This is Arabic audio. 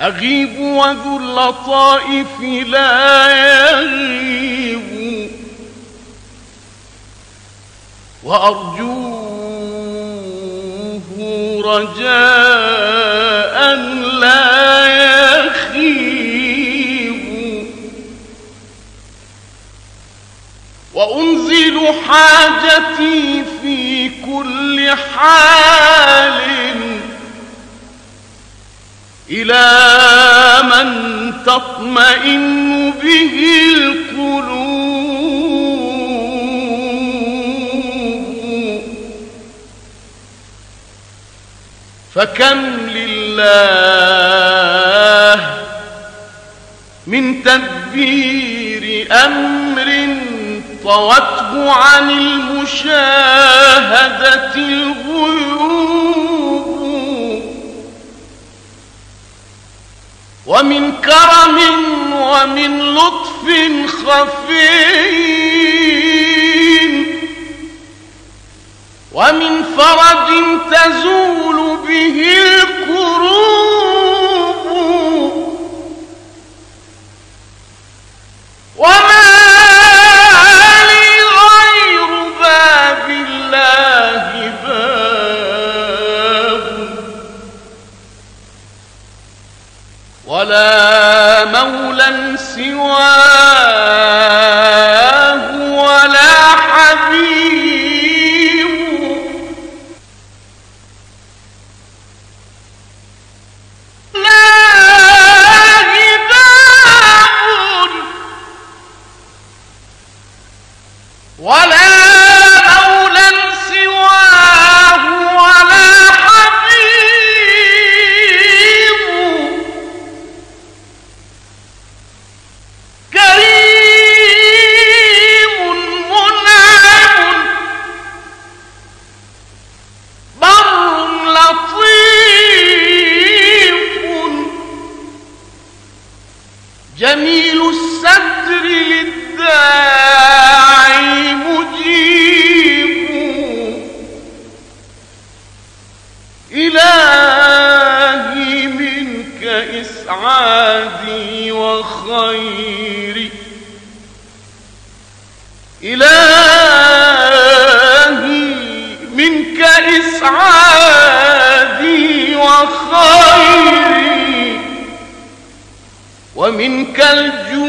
أغيب وذو اللطائف لا يغيب. وأرجوه رجاء لا يخيب. وأنزل حاجتي في كل حال. إلى من تطمئن به القلوب. فكم لله من تدبير أمر طوته عن المشاهدة؟ ومن كرم ومن لطف خفي ومن فرج تزول به الكروب ولا مولى سواه ولا حبيب. لا هداب ولا جميل الستر للداعي مجيب. إلهي منك إسعادي وخيري. إلهي منك إسعادي ومنك الجود